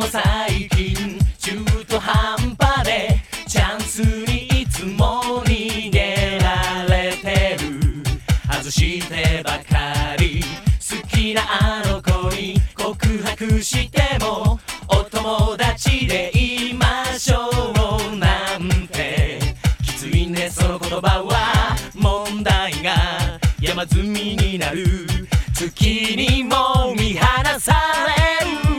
も最近中途半端でチャンスにいつも逃げられてる。外してばかり好きなあの子に告白してもお友達でいましょうなんて。きついねその言葉は問題が山積みになる。月にも見放される。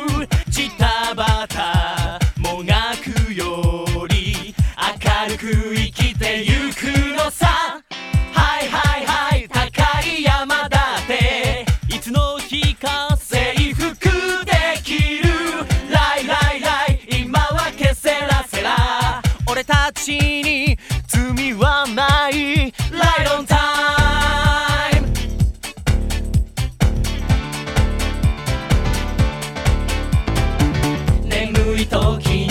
ちに罪はない。ライドンタイム眠い時に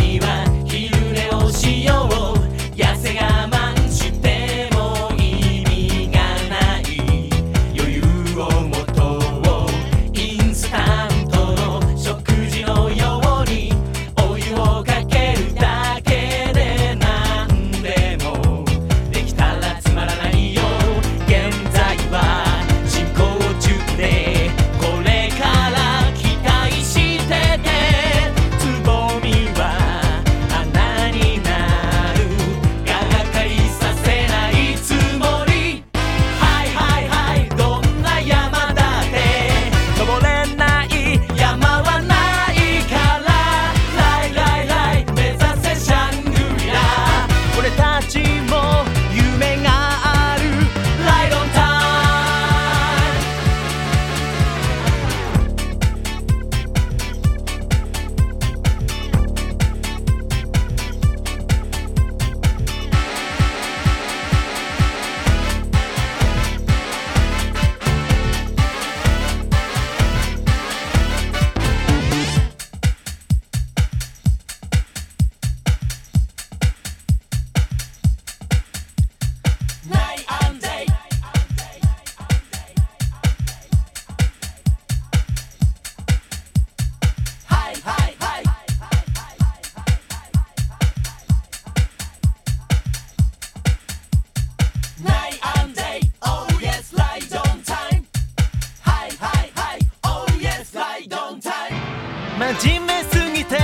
真面目すぎて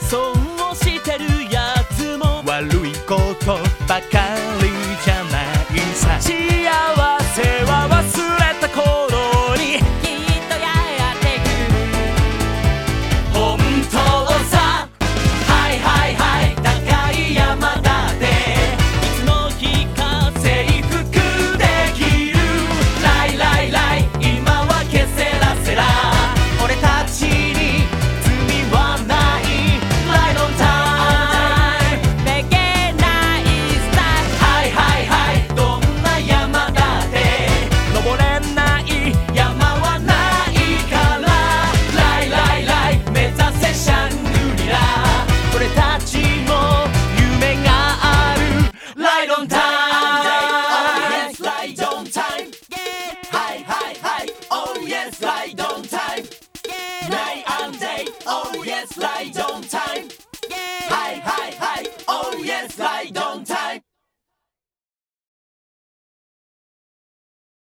損をしてるやつも。悪いこと。I don't